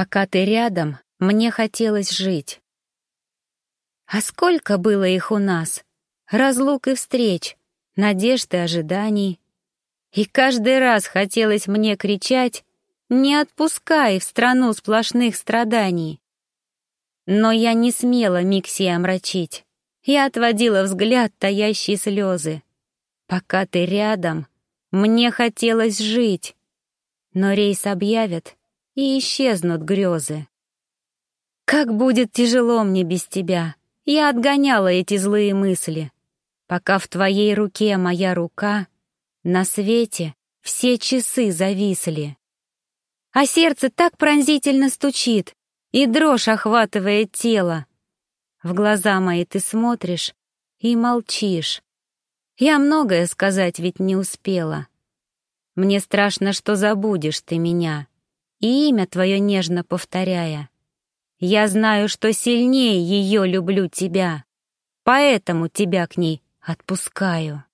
Пока ты рядом, мне хотелось жить. А сколько было их у нас? Разлук и встреч, надежд и ожиданий. И каждый раз хотелось мне кричать «Не отпускай в страну сплошных страданий!» Но я не смела Микси омрачить. Я отводила взгляд, таящий слезы. Пока ты рядом, мне хотелось жить. Но рейс объявят, и исчезнут грезы. Как будет тяжело мне без тебя. Я отгоняла эти злые мысли. Пока в твоей руке моя рука, на свете все часы зависли. А сердце так пронзительно стучит, и дрожь охватывает тело. В глаза мои ты смотришь и молчишь. Я многое сказать ведь не успела. Мне страшно, что забудешь ты меня, имя твое нежно повторяя. Я знаю, что сильнее ее люблю тебя, поэтому тебя к ней отпускаю.